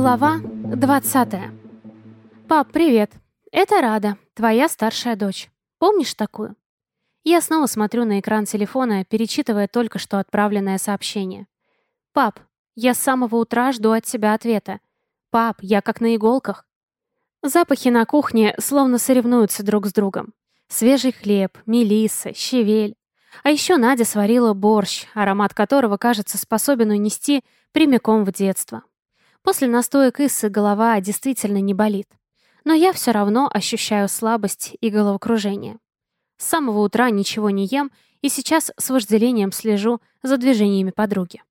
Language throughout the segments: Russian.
Глава 20. Пап, привет. Это Рада, твоя старшая дочь. Помнишь такую? Я снова смотрю на экран телефона, перечитывая только что отправленное сообщение. Пап, я с самого утра жду от тебя ответа. Пап, я как на иголках. Запахи на кухне словно соревнуются друг с другом. Свежий хлеб, мелисса, щавель. А еще Надя сварила борщ, аромат которого, кажется, способен унести прямиком в детство. После настоек Иссы голова действительно не болит. Но я все равно ощущаю слабость и головокружение. С самого утра ничего не ем и сейчас с вожделением слежу за движениями подруги.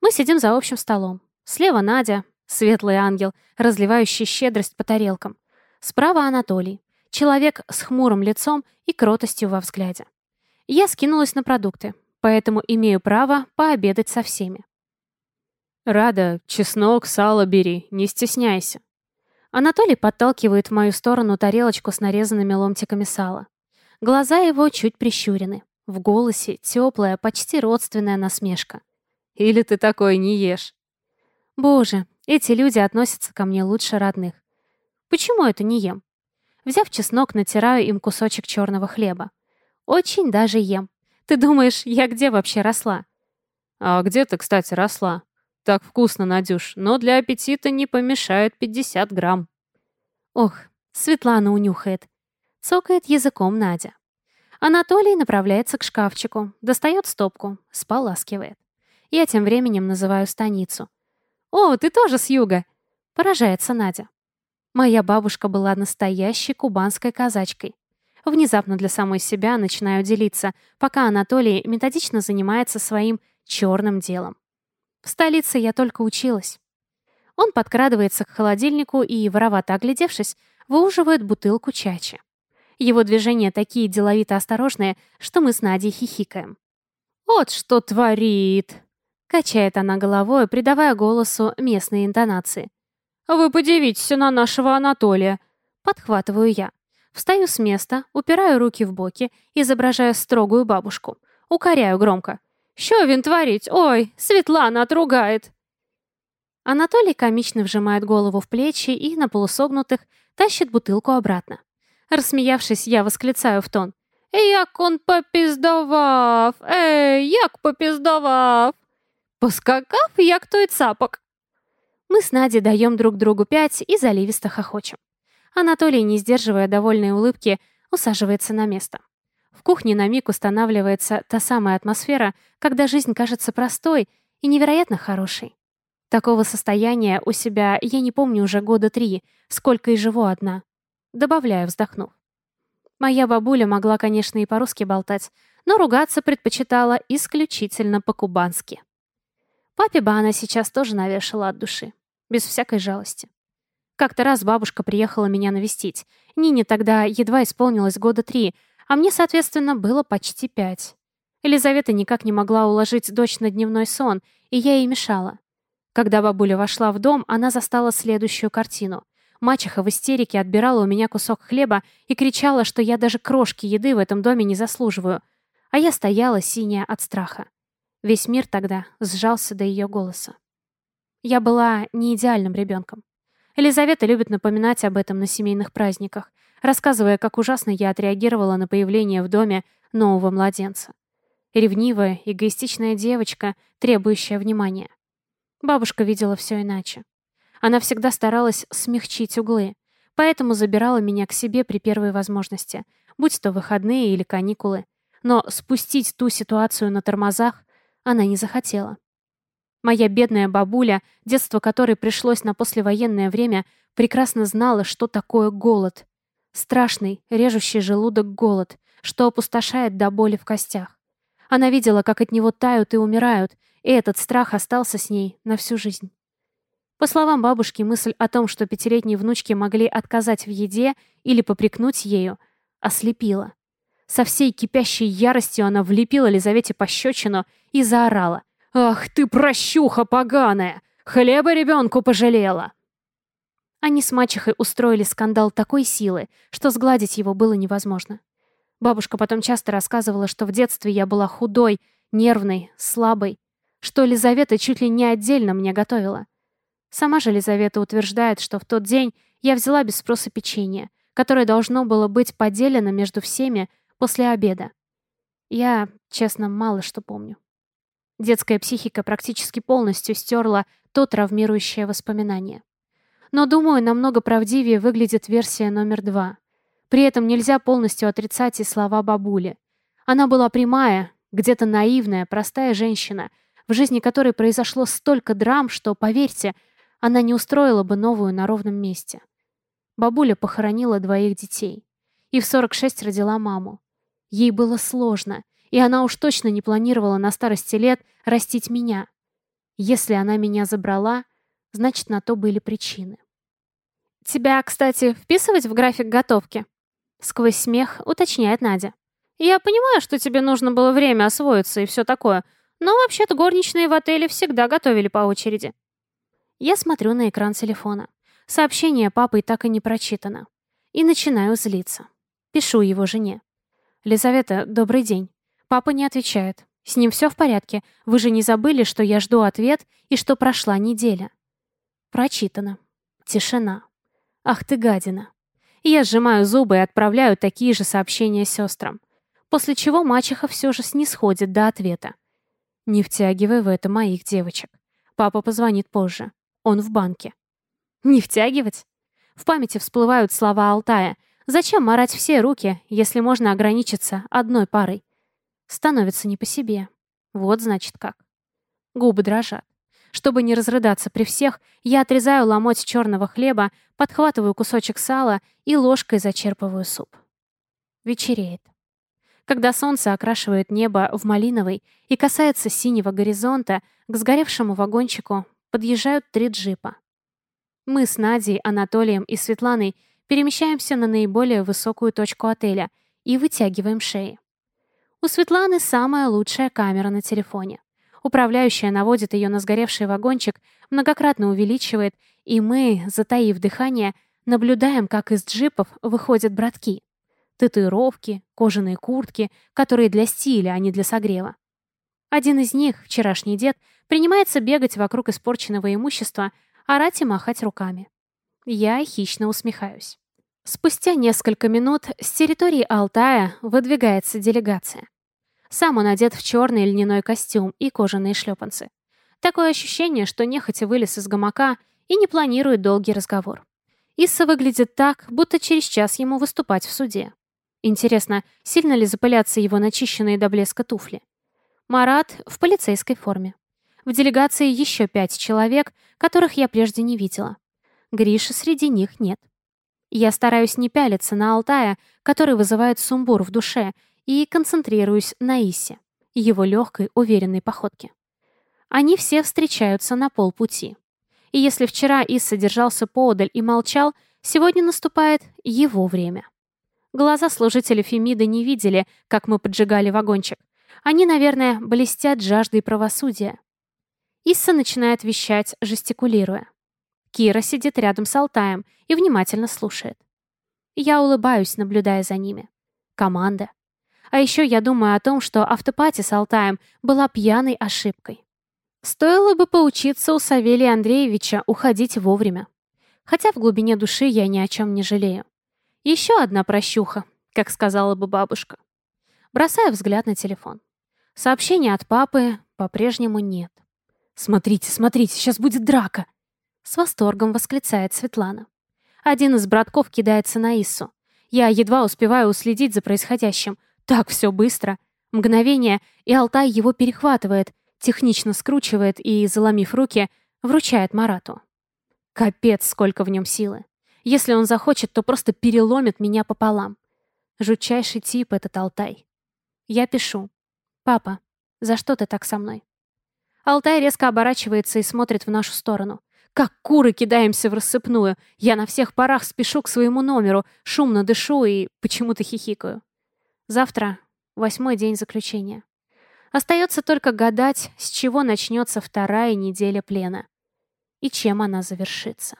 Мы сидим за общим столом. Слева Надя, Светлый ангел, разливающий щедрость по тарелкам. Справа Анатолий. Человек с хмурым лицом и кротостью во взгляде. Я скинулась на продукты, поэтому имею право пообедать со всеми. «Рада, чеснок, сало бери, не стесняйся». Анатолий подталкивает в мою сторону тарелочку с нарезанными ломтиками сала. Глаза его чуть прищурены. В голосе теплая, почти родственная насмешка. «Или ты такое не ешь?» Боже, эти люди относятся ко мне лучше родных. Почему это не ем? Взяв чеснок, натираю им кусочек черного хлеба. Очень даже ем. Ты думаешь, я где вообще росла? А где ты, кстати, росла? Так вкусно, Надюш, но для аппетита не помешает 50 грамм. Ох, Светлана унюхает. Цокает языком Надя. Анатолий направляется к шкафчику, достает стопку, споласкивает. Я тем временем называю станицу. «О, ты тоже с юга!» — поражается Надя. Моя бабушка была настоящей кубанской казачкой. Внезапно для самой себя начинаю делиться, пока Анатолий методично занимается своим черным делом. В столице я только училась. Он подкрадывается к холодильнику и, воровато оглядевшись, выуживает бутылку чачи. Его движения такие деловито осторожные, что мы с Надей хихикаем. «Вот что творит!» Качает она головой, придавая голосу местные интонации. «Вы подивитесь на нашего Анатолия!» Подхватываю я. Встаю с места, упираю руки в боки, изображая строгую бабушку. Укоряю громко. «Що він творить? Ой, Светлана отругает!» Анатолий комично вжимает голову в плечи и, на полусогнутых, тащит бутылку обратно. Рассмеявшись, я восклицаю в тон. «Як он попиздовав! Эй, як попиздовав!» Поскакав, як той цапок. Мы с Надей даем друг другу пять и заливисто хохочем. Анатолий, не сдерживая довольной улыбки, усаживается на место. В кухне на миг устанавливается та самая атмосфера, когда жизнь кажется простой и невероятно хорошей. Такого состояния у себя я не помню уже года три, сколько и живу одна. Добавляю, вздохнув. Моя бабуля могла, конечно, и по-русски болтать, но ругаться предпочитала исключительно по-кубански. Папе бы она сейчас тоже навешала от души. Без всякой жалости. Как-то раз бабушка приехала меня навестить. Нине тогда едва исполнилось года три, а мне, соответственно, было почти пять. Елизавета никак не могла уложить дочь на дневной сон, и я ей мешала. Когда бабуля вошла в дом, она застала следующую картину. Мачеха в истерике отбирала у меня кусок хлеба и кричала, что я даже крошки еды в этом доме не заслуживаю. А я стояла, синяя от страха. Весь мир тогда сжался до ее голоса. Я была не идеальным ребенком. Елизавета любит напоминать об этом на семейных праздниках, рассказывая, как ужасно я отреагировала на появление в доме нового младенца. Ревнивая, эгоистичная девочка, требующая внимания. Бабушка видела все иначе. Она всегда старалась смягчить углы, поэтому забирала меня к себе при первой возможности, будь то выходные или каникулы. Но спустить ту ситуацию на тормозах она не захотела. Моя бедная бабуля, детство которой пришлось на послевоенное время, прекрасно знала, что такое голод. Страшный, режущий желудок голод, что опустошает до боли в костях. Она видела, как от него тают и умирают, и этот страх остался с ней на всю жизнь. По словам бабушки, мысль о том, что пятилетние внучки могли отказать в еде или попрекнуть ею, ослепила. Со всей кипящей яростью она влепила Лизавете пощечину и заорала. «Ах ты, прощуха поганая! Хлеба ребенку пожалела!» Они с мачехой устроили скандал такой силы, что сгладить его было невозможно. Бабушка потом часто рассказывала, что в детстве я была худой, нервной, слабой, что Лизавета чуть ли не отдельно мне готовила. Сама же Лизавета утверждает, что в тот день я взяла без спроса печенье, которое должно было быть поделено между всеми после обеда. Я, честно, мало что помню. Детская психика практически полностью стерла то травмирующее воспоминание. Но, думаю, намного правдивее выглядит версия номер два. При этом нельзя полностью отрицать и слова бабули. Она была прямая, где-то наивная, простая женщина, в жизни которой произошло столько драм, что, поверьте, она не устроила бы новую на ровном месте. Бабуля похоронила двоих детей. И в 46 родила маму. Ей было сложно, и она уж точно не планировала на старости лет растить меня. Если она меня забрала, значит, на то были причины. «Тебя, кстати, вписывать в график готовки?» Сквозь смех уточняет Надя. «Я понимаю, что тебе нужно было время освоиться и все такое, но вообще-то горничные в отеле всегда готовили по очереди». Я смотрю на экран телефона. Сообщение папой так и не прочитано. И начинаю злиться. Пишу его жене. «Лизавета, добрый день». Папа не отвечает. С ним все в порядке. Вы же не забыли, что я жду ответ и что прошла неделя. Прочитано. Тишина. Ах ты гадина. Я сжимаю зубы и отправляю такие же сообщения сестрам. После чего мачеха все же снисходит до ответа. Не втягивай в это моих девочек. Папа позвонит позже. Он в банке. Не втягивать? В памяти всплывают слова Алтая. Зачем марать все руки, если можно ограничиться одной парой? Становится не по себе. Вот значит как. Губы дрожат. Чтобы не разрыдаться при всех, я отрезаю ломоть черного хлеба, подхватываю кусочек сала и ложкой зачерпываю суп. Вечереет. Когда солнце окрашивает небо в малиновый и касается синего горизонта, к сгоревшему вагончику подъезжают три джипа. Мы с Надей, Анатолием и Светланой перемещаемся на наиболее высокую точку отеля и вытягиваем шеи. У Светланы самая лучшая камера на телефоне. Управляющая наводит ее на сгоревший вагончик, многократно увеличивает, и мы, затаив дыхание, наблюдаем, как из джипов выходят братки. Татуировки, кожаные куртки, которые для стиля, а не для согрева. Один из них, вчерашний дед, принимается бегать вокруг испорченного имущества, орать и махать руками. Я хищно усмехаюсь. Спустя несколько минут с территории Алтая выдвигается делегация. Сам он одет в черный льняной костюм и кожаные шлепанцы. Такое ощущение, что нехотя вылез из гамака и не планирует долгий разговор. Исса выглядит так, будто через час ему выступать в суде. Интересно, сильно ли запылятся его начищенные до блеска туфли? Марат в полицейской форме. В делегации еще пять человек, которых я прежде не видела. Гриши среди них нет. Я стараюсь не пялиться на Алтая, который вызывает сумбур в душе, и концентрируюсь на Исе, его легкой, уверенной походке. Они все встречаются на полпути. И если вчера Исса держался поодаль и молчал, сегодня наступает его время. Глаза служителя Фемида не видели, как мы поджигали вагончик. Они, наверное, блестят жаждой правосудия. Исса начинает вещать, жестикулируя. Кира сидит рядом с Алтаем и внимательно слушает. Я улыбаюсь, наблюдая за ними. Команда. А еще я думаю о том, что автопати с Алтаем была пьяной ошибкой. Стоило бы поучиться у Савелия Андреевича уходить вовремя. Хотя в глубине души я ни о чем не жалею. Еще одна прощуха, как сказала бы бабушка. Бросаю взгляд на телефон. Сообщения от папы по-прежнему нет. «Смотрите, смотрите, сейчас будет драка!» С восторгом восклицает Светлана. Один из братков кидается на Иссу. Я едва успеваю уследить за происходящим. Так все быстро. Мгновение, и Алтай его перехватывает, технично скручивает и, заломив руки, вручает Марату. Капец, сколько в нем силы. Если он захочет, то просто переломит меня пополам. Жутчайший тип этот Алтай. Я пишу. «Папа, за что ты так со мной?» Алтай резко оборачивается и смотрит в нашу сторону. Как куры кидаемся в рассыпную. Я на всех парах спешу к своему номеру, шумно дышу и почему-то хихикаю. Завтра восьмой день заключения. Остается только гадать, с чего начнется вторая неделя плена. И чем она завершится.